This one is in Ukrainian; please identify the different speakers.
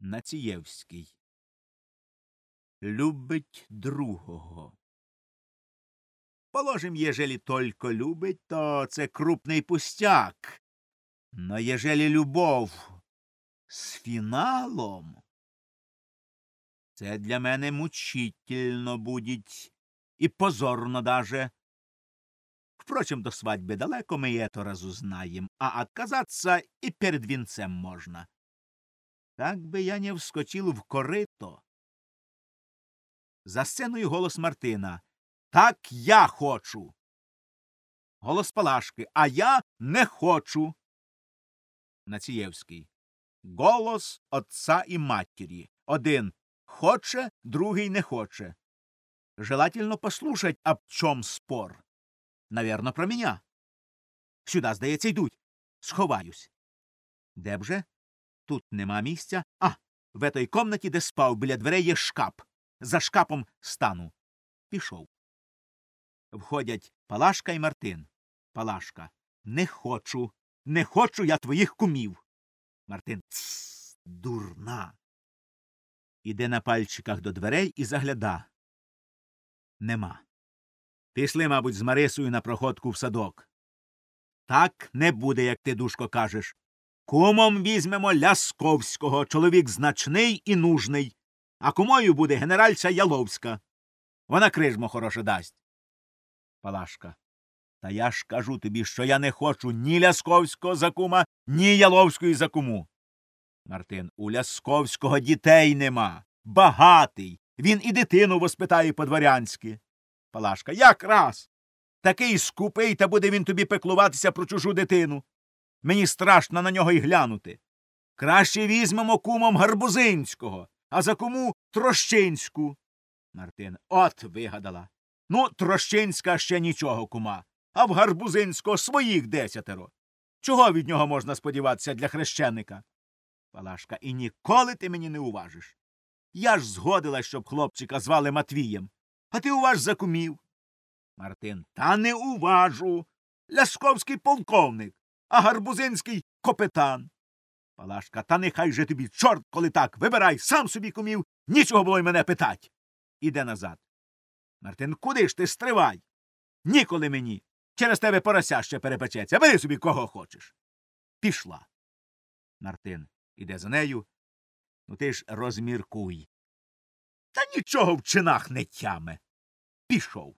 Speaker 1: Націєвський. Любить другого. Положим, ежели только любить, то це крупний пустяк. Но ежели любов з фіналом, це для мене мучительно будет і позорно даже. Впрочем, до свадьбы далеко мы это разузнаем, а отказаться и перед венцем можно. Так би я не вскочил в корито. За сценою голос Мартина. Так я хочу. Голос Палашки. А я не хочу. Націєвський. Голос отца і матері. Один хоче, другий не хоче. Желательно послушать, об чом спор. Наверно, про меня. Сюда, здається, йдуть. Сховаюсь. Де б же? Тут нема місця. А, в этой комнаті, де спав, біля дверей є шкаф. За шкапом стану. Пішов. Входять Палашка і Мартин. Палашка. Не хочу. Не хочу я твоїх кумів. Мартин. Тсс, дурна. Іде на пальчиках до дверей і загляда. Нема. Пішли, мабуть, з Марисою на проходку в садок. Так не буде, як ти, душко, кажеш. Кумом візьмемо Лясковського, чоловік значний і нужний, а кумою буде генеральця Яловська. Вона крижмо хороше дасть. Палашка. Та я ж кажу тобі, що я не хочу ні Лясковського за кума, ні Яловської за куму. Мартин. У Лясковського дітей нема. Багатий. Він і дитину воспитає по дворянськи. Палашка. Якраз. Такий скупий, та буде він тобі пеклуватися про чужу дитину. Мені страшно на нього й глянути. Краще візьмемо кумом Гарбузинського, а за кому Трощинську. Мартин. От вигадала. Ну, Трощинська ще нічого, кума, а в Гарбузинського своїх десятеро. Чого від нього можна сподіватися для хрещеника? Палашка. І ніколи ти мені не уважиш. Я ж згодила, щоб хлопчика звали Матвієм. А ти уваж за кумів. Мартин. Та не уважу. Лясковський полковник, а Гарбузинський капітан. Палашка. Та нехай же тобі чорт, коли так. Вибирай сам собі кумів. Нічого було й мене питать. Іде назад. Мартин, куди ж ти стривай? Ніколи мені. Через тебе порося ще перепечеться. Бери собі кого хочеш. Пішла. Мартин іде за нею. Ну ти ж розміркуй. Та нічого в чинах не тяме. Пішов.